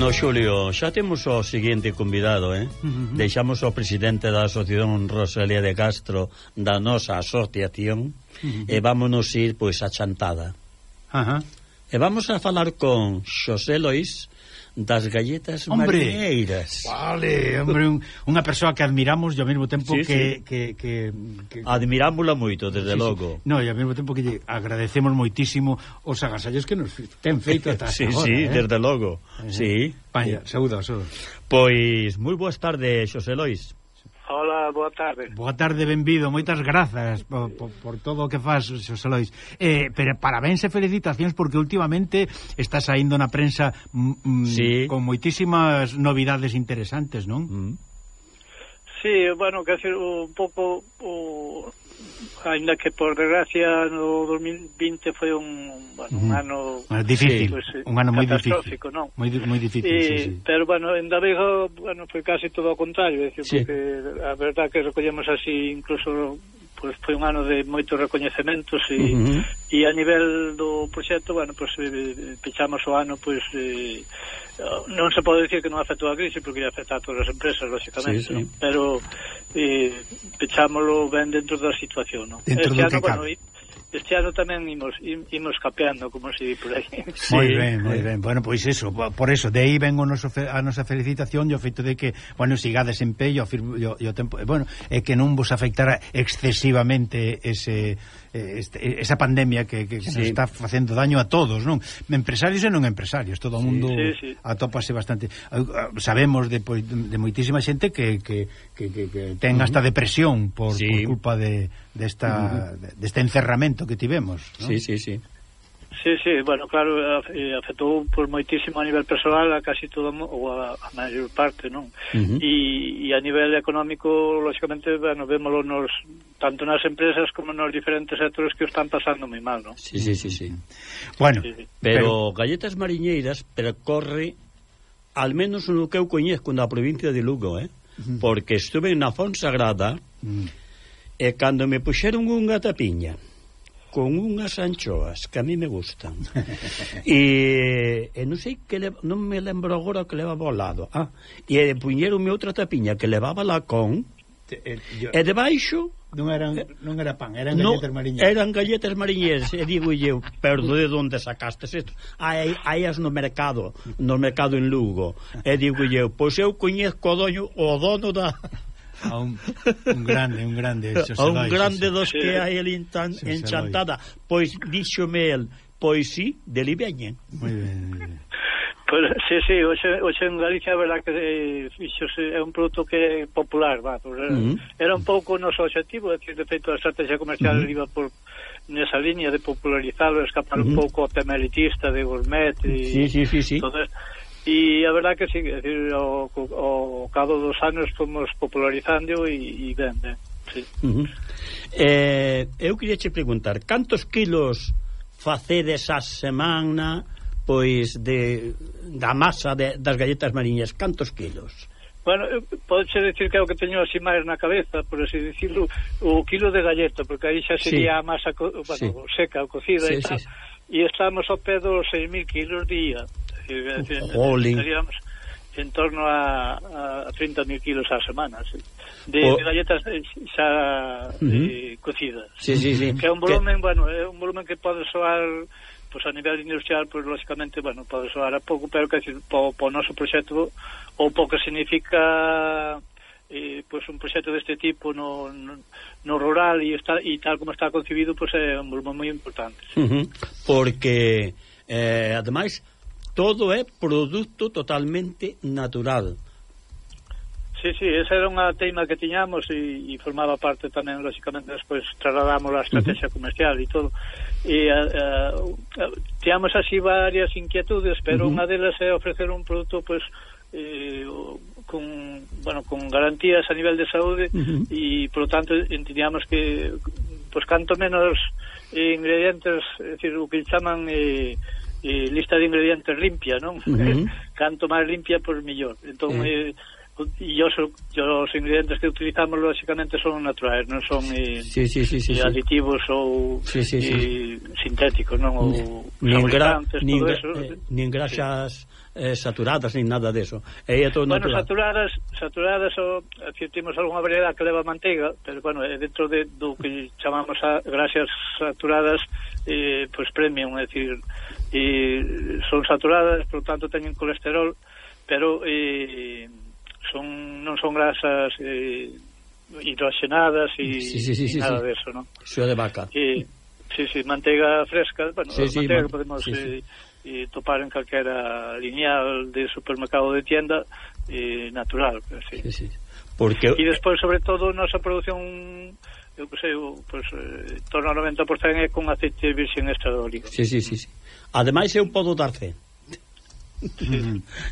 Bueno, Xulio, xa temos o seguinte convidado, eh? Uh -huh. Deixamos o presidente da asociación Rosalía de Castro da nosa asociación uh -huh. e vámonos ir, pois, a Chantada. Uh -huh. E vamos a falar con Xosé Lois das galletas hombre, marineiras. Vale, hombre, un, unha persoa que admiramos e ao mesmo tempo sí, que, sí. que que que Admirámosla moito, desde sí, logo. Sí. No, e ao mesmo tempo que lle agradecemos moitísimo os agasallos que nos ten feito ata Sí, agora, sí, eh? desde logo. Uh -huh. Sí. Vaya, saúdos. Pois moi boas tardes, Xosé Lois. Hola, boa tarde. Boa tarde, benvido. Moitas grazas por, por, por todo o que faz, Xosé Lois. Eh, pero parabéns e felicitacións porque últimamente está saindo na prensa mm, mm, sí. con moitísimas novidades interesantes, non? Mm. Sí, bueno, que ser un pouco o, ainda que por desgracia no 2020 foi un, bueno, un ano mm. difícil, pues, un ano moi difícil, non? Moi moi difícil, e, sí, sí. Pero bueno, en Davejo, bueno, foi casi todo ao contrario, decir, sí. porque a verdad que recollemos así incluso pues foi un ano de moitos recoñecementos e, uh -huh. e a nivel do proxecto, bueno, pues eh, pechamos o ano pues eh, non se pode dicir que non afectou a crise porque afecta a todas as empresas, lógicamente, sí, sí. Pero eh, pechámolo ben dentro da situación. Non? Dentro este, ano, bueno, este ano tamén imos, imos capeando, como se di por aí. Sí. Moi ben, moi ben. Bueno, pois eso, por eso, de aí vengo noso, a nosa felicitación e o feito de que, bueno, sigades en pé e o, o tempo, bueno, é que non vos afectara excesivamente ese Eh, este, eh, esa pandemia que, que sí. nos está facendo daño a todos, non? Empresarios e non empresarios, todo o mundo sí, sí, atópase bastante. Sabemos de, de moitísima xente que, que, que, que, que ten uh -huh. hasta depresión por, sí. por culpa de desta de deste encerramento que tivemos, non? Sí, sí, sí. Sí, sí, bueno, claro, eh, eh, afectou por moitísimo a nivel personal a casi todo ou a, a maior parte, non? Uh -huh. e, e a nivel económico, lógicamente, bueno, vémolo nos, tanto nas empresas como nos diferentes sectores que o están pasando moi mal, non? Sí, sí, sí, sí. Bueno, sí, sí. pero, pero Galletas Mariñeiras percorre al menos no que eu coñezco na provincia de Lugo, eh? Uh -huh. Porque estuve na Fonsagrada uh -huh. e cando me puxeron unha tapiña con unhas anchoas que a mí me gustan. e, e non sei que le, non me lembro agora que levaba ao lado. Ah, e puñeronme outra tapiña que levaba lacón. Te, eh, yo... E debaixo Non eran non era pan, eran no, galletas mariñeras. Eran galletas mariñeras, e digo eu, pero de onde sacastes isto? Hai as no mercado, no mercado en Lugo. E digo eu, pois eu coñezco o dono, o dono da a un, un grande, un grande, Xosé a un Lois, grande Xosé. dos que hai el tan en enchantada. Loi. Pois díxome el, pois sí, deli veñen. Moi ben. Pues, sí, sí, hoxe, hoxe en Galicia verdad que eh, fixose, é un produto que é popular, va, pues, era, uh -huh. era un pouco o noso objetivo, é decir, de feito a estrategia comercial uh -huh. iba por nesa liña de popularizarlo, escapar uh -huh. un pouco o tema elitista de gourmet e sí, sí, sí, sí. todo esto E a verdad que sí, é dicir, o, ao cabo dos anos fomos popularizando e, e ben, ben. Sí. Uh -huh. eh, eu queria che preguntar, cantos kilos facedes a semana pois de, da masa de, das galletas mariñas, cantos kilos? Bueno, podes decir que é o que teño así máis na cabeza, por así dicirlo, o kilo de galleta, porque aí xa sería sí. a masa bueno, sí. seca, cocida sí, e tal, sí, sí. e estamos ao pé dos 6.000 kilos día. Jolín. teríamos en torno a, a 30.000 kilos á semana sí. de, o... de galletas xa uh -huh. eh, cocidas sí, sí, sí. que é un volumen, que... bueno, é un volumen que pode soar pois a nivel industrial, pois lógicamente, bueno, pode soar a pouco, pero que po, po noso proxecto ou pouco significa eh, pois un proxecto deste tipo no, no, no rural e está e tal como está concebido, pois é un volumen moi importante. Sí. Uh -huh. Porque eh, ademais todo é produto totalmente natural. Sí, sí, esa era unha teima que tiñamos e, e formaba parte tamén, lóxicamente, despois trasladamos a estrategia uh -huh. comercial e todo. E uh, uh, tiñamos así varias inquietudes, pero uh -huh. unha delas é ofrecer un produto, pois, pues, eh, con, bueno, con garantías a nivel de saúde uh -huh. e, por lo tanto, entendíamos que, pois, pues, canto menos ingredientes, é dicir, o que chaman... Eh, e lista de ingredientes limpia, non? Uh -huh. Canto máis limpia, pois mellor. Entón, eh. eh, e os, os ingredientes que utilizamos lógicamente son naturais, non son e, sí, sí, sí, sí, e aditivos sí. ou sí, sí, sí. sintéticos, non ou nin, gra, nin, eso, eh, nin graxas sí. eh, saturadas nin nada deso. E é todo bueno, natural. saturadas, saturadas ou eh, temos algunha variedade que leva manteiga, pero bueno, é dentro de do que chamamos a graxas saturadas eh, pois pues premium, é dicir, e son saturadas, por tanto teñen colesterol, pero eh, son non son grasas eh, hidroxenadas e sí, sí, sí, sí, nada sí. de eso, non? Xo de vaca. E, sí, sí, manteiga fresca, bueno, sí, sí, manteiga man... que podemos sí, sí. Eh, eh, topar en calquera lineal de supermercado de tienda eh, natural, sí. sí, sí. Porque... E despois, sobre todo, nosa produción eu que sei, pues, eh, torno ao 90% é con aceite virxen extra de oliva. Sí, sí, sí, sí. Ademais, eu podo dar fe.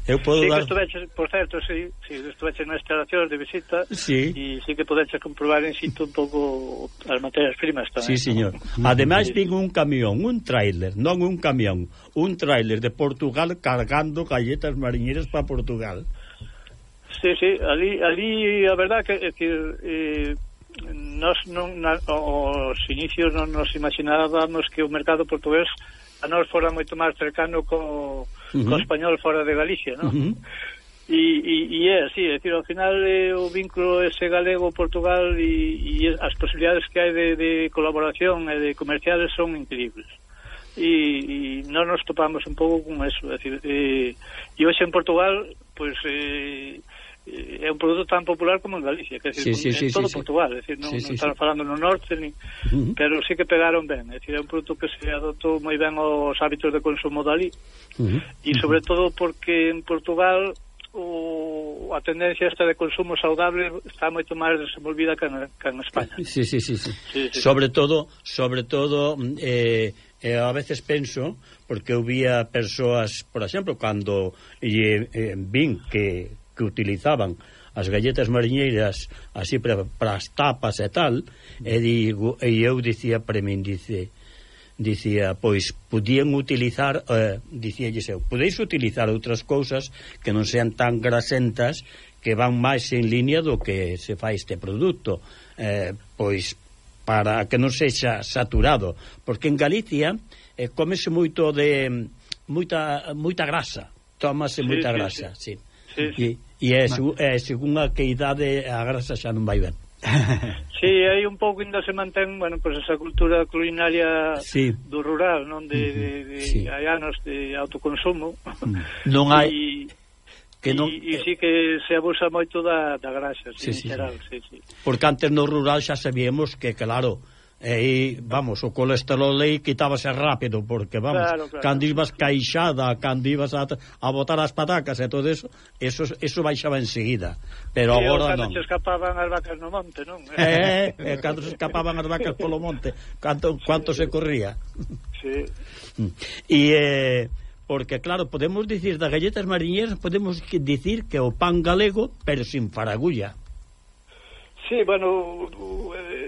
Eu podo sí, dar... Estuveches, por certo, sí, sí, estuveches na instalación de visita sí. e sí que podeches comprobar en sitio un pouco as materias primas tamén. Sí, señor. ¿no? Ademais, vin un camión, un tráiler, non un camión, un tráiler de Portugal cargando galletas mariñeras para Portugal. Sí, sí, ali, ali a verdad que, decir eh, nos non, na, os inicios non nos imaginábamos que o mercado portugués a nós fora moito máis cercano co, uh -huh. co español fora de Galicia, non? Uh -huh. E, e, e é así, é decir, ao final é o vínculo ese galego-portugal e, e as posibilidades que hai de, de colaboración e de comerciales son increíbles e, e non nos topamos un pouco con eso é decir, eh, e, e hoxe en Portugal pois pues, eh, Eh, é un produto tan popular como en Galicia, que decir, sí, sí, en sí, todo sí, Portugal, é decir, non, sí, sí, non están falando no norte, ni, uh -huh. pero sí que pegaron ben, é decir, é un produto que se adoptou moi ben aos hábitos de consumo dali, uh -huh. e sobre todo porque en Portugal o, a tendencia esta de consumo saudable está moito máis desenvolvida que en, que en España. Sí, sí, sí, sí. sí, sí sobre sí. todo, sobre todo eh, eh, a veces penso porque eu vía persoas, por exemplo, cando eh, eh, vin que que utilizaban as galletas mariñeiras así para, para as tapas e tal, e, digo, e eu dicía para min, dice, dicía, pois, podían utilizar, eh, dicíalles eu, podeis utilizar outras cousas que non sean tan grasentas que van máis en línea do que se fai este produto, eh, pois, para que non sexa saturado, porque en Galicia eh, comese moito de moita moita grasa, tómase sí, moita sí, grasa, sí. sí. sí. E, E é, Man. é según a que idade a grasa xa non vai ben. sí, hai un pouco ainda se mantén, bueno, pois pues esa cultura culinaria sí. do rural, non de, de, de sí. hai anos de autoconsumo. Mm. Non hai que non e, e sí que se abusa moito da, da graxa, sí, sí, sí, general, sí. sí, sí. Porque antes no rural xa sabíamos que claro, E aí, vamos, o colesterol aí quitábase rápido, porque, vamos, claro, claro. cando ibas caixada, cando ibas a, a botar as patacas e todo eso, eso, eso baixaba enseguida. Pero e agora non. se escapaban as vacas no monte, non? Eh, eh, cando se escapaban as vacas polo monte, canto, sí, cuánto sí. se corría. Sí. Mm. E... Eh, porque claro, podemos dicir das galletas mariñeras, podemos dicir que o pan galego, pero sin faragulla. Sí, bueno,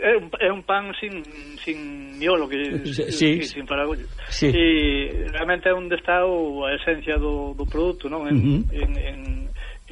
é un, é un pan sin, sin miolo que, sí. Sí, sin faragollo. Sí. E realmente é onde está o, a esencia do, do produto, non? En, uh -huh. en, en,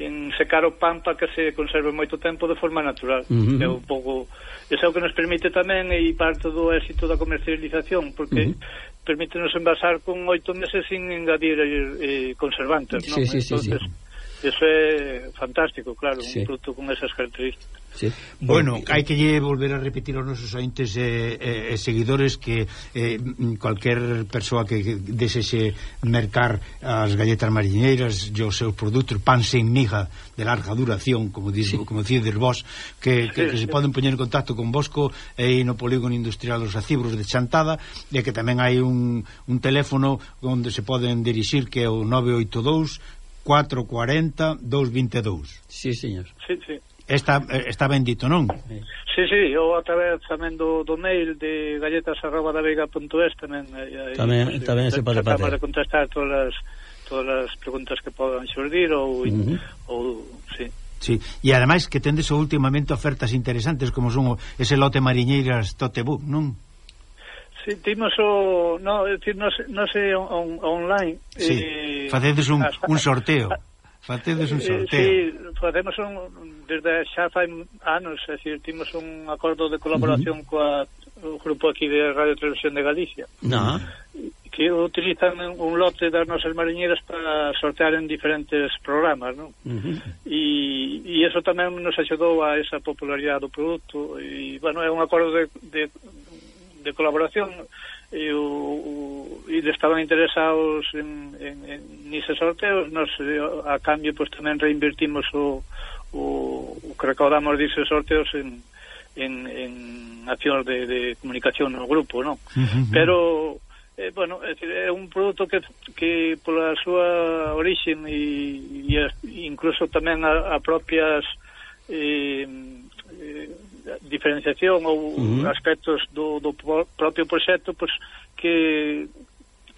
en secar o pan para que se conserve moito tempo de forma natural. Uh -huh. É un pouco ese é o que nos permite tamén e parte do éxito da comercialización, porque uh -huh. permítenos envasar con oito meses sin engadir eh, conservantes, non? Sí, sí, Entonces, sí, sí Eso é fantástico, claro, sí. un produto con esas características. Sí. Bueno, hai que lle volver a repetir aos nosos ointes e eh, eh, seguidores que eh, cualquier persoa que desexe mercar as galletas mariñeiras e os seus produtos pan sen miga de larga duración, como diz, sí. como dices vos, que, que, que se poden poñer en contacto con Bosco e no polígono industrial dos Acibros de Chantada, e que tamén hai un, un teléfono onde se poden dirixir que é o 982 440 222. Sí, señor. Sí, sí. Está, está bendito, non? Sí, sí, ou a través tamén do, do mail de galletas.davega.es tamén tamén, aí, tamén eh, se pode facer. Para contestar todas as, todas as preguntas que podan xurdir ou, uh -huh. ou sí. Sí, e ademais que tendes últimamente ofertas interesantes como son ese lote mariñeiras Totebook, non? Sí, timos o... No, é dicir, non no sei on, online. Sí, eh, facedes un, hasta, un sorteo. Facedes un eh, sorteo. Sí, facemos un... Desde xa fai anos, é dicir, timos un acordo de colaboración uh -huh. coa o grupo aquí de Radio Televisión de Galicia. No. Que utilizan un lote das nosas mariñeras para sortear en diferentes programas, non? Uh -huh. E, e eso tamén nos axudou a esa popularidade do produto. E, bueno, é un acordo de, de de colaboración e, o, o, e estaban interesados en, en, en nises sorteos nos, eh, a cambio pois, tamén reinvertimos o, o, o que recaudamos dise sorteos en, en, en accións de, de comunicación no grupo non? Uh -huh. pero eh, bueno, é, decir, é un produto que, que pola súa orixen e, e incluso tamén a, a propias eh, diferenciación ou uh -huh. aspectos do, do propio proxecto pois, que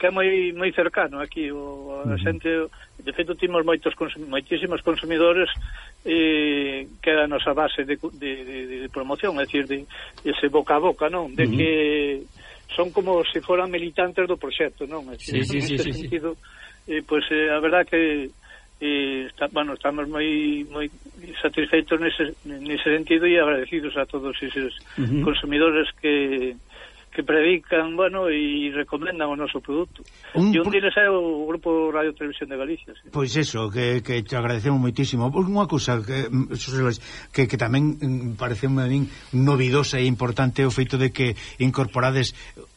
que é moi moi cercano aquí o a xente de feito timos moitos consum, moitísimos consumidores e que é a nosa base de, de, de, de promoción, é dicir, de ese boca a boca, non, de uh -huh. que son como se foran militantes do proxecto, non? É dicir, sí, sí, sí, sí, sentido, sí. E, pois eh, a verdad que está, bueno, estamos moi moi satisfeitos nese, nese sentido e agradecidos a todos esos uh -huh. consumidores que que predican, bueno, e recomendan o noso produto. Un... E un diles é o Grupo Radio Televisión de Galicia. Sí. Pois eso, que, que te agradecemos moitísimo. Pois unha cousa que, que, que tamén mm, parece a min novidosa e importante o feito de que incorporades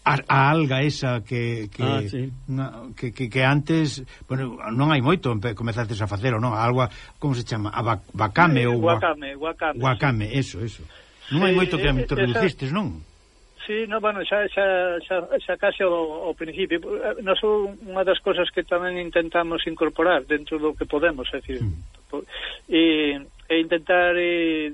a, a alga esa que que, ah, sí. na, que que que antes, bueno, non hai moito comezaste a facer, ou non? Algo, como se chama? A bacame eh, ou guacame, guacame. Guacame, sí. eso, eso. Non hai moito que eh, introducistes, non? Sí, no, bueno, xa, xa, xa, xa case ao, ao principio. Nos unha das cousas que tamén intentamos incorporar dentro do que podemos, é dicir, mm. e, e intentar e,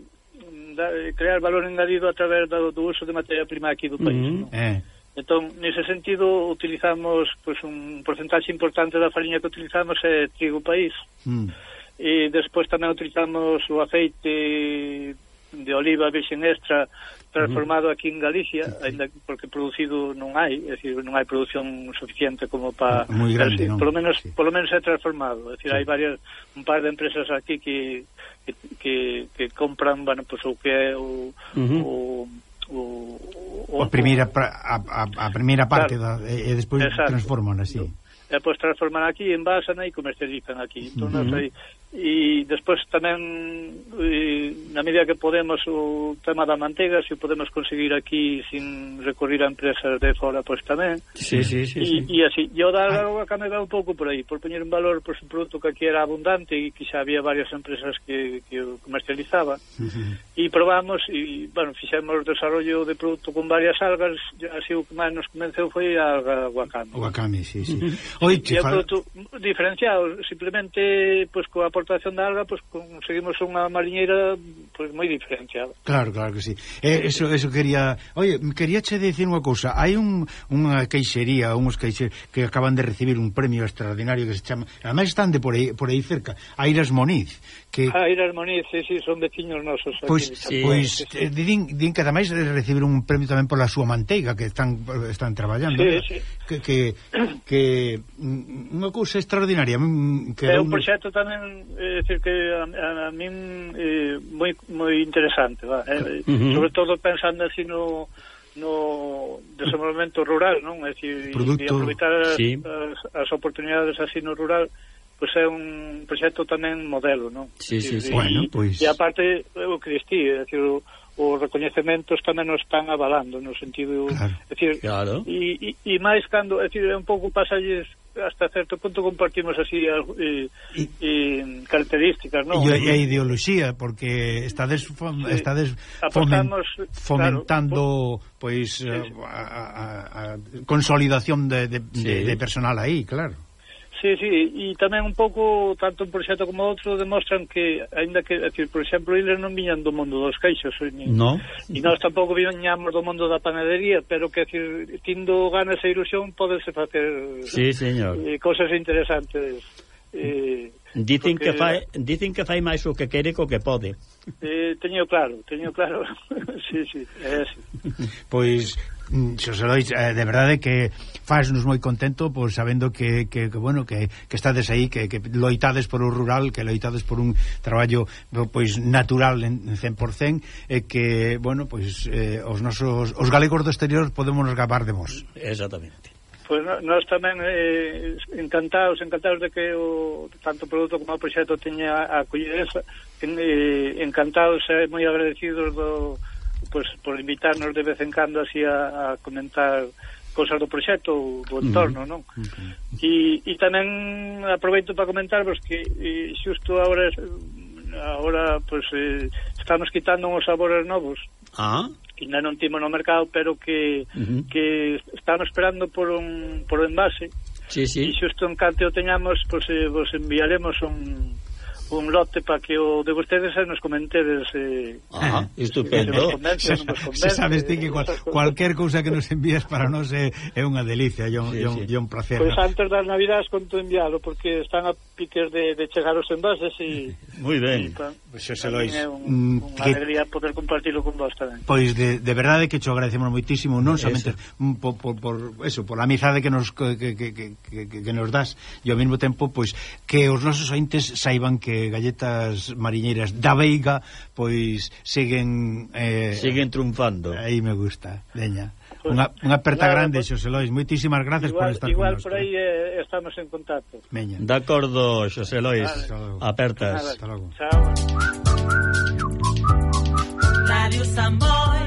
da, crear valor engadido a través do, do uso de materia prima aquí do país. Mm -hmm. non? Eh Entón, nese sentido, utilizamos pois, un porcentaxe importante da farinha que utilizamos é trigo país. Mm. E despois tamén utilizamos o aceite de oliva virxen extra transformado aquí en Galicia, ainda porque producido non hai, é dicir, non hai produción suficiente como para ah, moi grande, decir, polo menos sí. polo menos é transformado, é dicir, sí. hai varias un par de empresas aquí que que que, que compran, bueno, pois pues, o que é o, uh -huh. o o, o, a primeira a, a, a primeira parte claro, da, e, e despois transforman así. E pois transforman aquí en base e comercializan aquí. Entón, uh -huh e despois tamén e, na medida que podemos o tema da manteiga se o podemos conseguir aquí sin recurrir a empresas de fora pois tamén sí, sí, sí, e, sí. e así e o da ah. que me va un pouco por aí por poñer en valor pois, un produto que aquí era abundante e que xa había varias empresas que, que o comercializaba uh -huh. e probamos e bueno, fixemos desarrollo de produto con varias algas así o que máis nos convenceu foi a alga wakame o guacame, sí, sí. Oite, e, e o produto diferenciado simplemente pois coa exportación da alga, pois pues, conseguimos unha mariñeira pois pues, moi diferenciada. Claro, claro que sí. Eh, eso, eso quería... Oye, queríache dicir unha cousa. Hai un, unha queixería, uns queixer que acaban de recibir un premio extraordinario que se chama... Además están de por aí, por aí cerca, Airas Moniz, que Ah, era sí, sí, son veciños nosos Pois, pues, sí, pois pues, sí. Eh, din, din que ademais recibir un premio tamén pola súa manteiga que están están traballando. Sí, sí. Que, que que unha cousa extraordinaria, que é un, un... proxecto tamén, é dicir que a, a, a min eh, moi moi interesante, va, eh? uh -huh. sobre todo pensando así no no desenvolvemento rural, non? É dicir, Producto, aproveitar as, sí. as, as oportunidades así no rural pois é un proxecto tamén modelo, non? Sí, sí, sí. E, bueno, pois... e aparte, o que distí, é dicir, os recoñecementos tamén nos están avalando no sentido, claro. é dicir, claro. e, e, e máis cando, é dicir, é un pouco pasalles hasta certo punto compartimos así e, e, e características, non? E a ideoloxía, porque estades fom, estades fomen, fomentando claro, pois sí, sí. a, a, a consolidación de, de, sí. de, de personal aí, claro. Sí, sí, e tamén un pouco, tanto un proxecto como outro, demostran que, aínda que, decir, por exemplo, eles non viñan do mundo dos queixos, ni, no. e nós tampouco viñamos do mundo da panadería, pero que, decir, tindo ganas e ilusión, podese facer sí, señor. Eh, cosas interesantes. Eh, Dicen porque... que fai dicen que fai máis o que quere co que pode. Eh, teño claro, teño claro. sí, sí, é así. Pois Mm, Xosé Lois, eh, de verdade que faznos moi contento pois sabendo que, que, que bueno, que, que estades aí, que, que loitades por o rural, que loitades por un traballo pois natural en 100% e que, bueno, pois eh, os nosos os galegos do exterior podemos nos gabar de vos. Exactamente. Pois pues nós tamén eh, encantados, encantados de que o tanto o produto como o proxecto teña a en, eh, encantados e eh, moi agradecidos do pues, por invitarnos de vez en cando así a, a comentar cosas do proxecto ou do entorno, non? Okay. E, e tamén aproveito para comentarvos pois, que xusto agora agora pues, eh, estamos quitando uns sabores novos. Ah. Que ainda non timo no mercado, pero que, uh -huh. que estamos esperando por un por un envase. Sí, sí. E xusto en canto o teñamos, pues, pois, eh, vos enviaremos un un lote para que o de vostedes e nos comentedes eh, ah, estupendo. se, se sabes ti que cual, cualquier cousa que nos envías para nós é, é unha delicia e un, sí, sí. un, un placer pois pues antes das navidades conto enviado porque están a piques de, de chegar os envases e... Moi ben, pois xa se lois. É un, mm, unha que... alegría poder compartilo con vos tamén. Pois de, de verdade que cho agradecemos moitísimo, non somente mm, por, por, por, eso, por a amizade que nos, que, que, que, que, que nos das, e ao mesmo tempo, pois, que os nosos ointes saiban que galletas mariñeiras da Veiga, pois, siguen... Eh, siguen triunfando. Aí me gusta, veña. Unha, unha aperta claro, grande, pues, Xosé Lois. Moitísimas gracias igual, por estar Igual por aí eh, estamos en contacto. Meña. De acordo, Xosé Lois. Vale. Apertas. Nada, Hasta logo. Chao. Radio Samboy.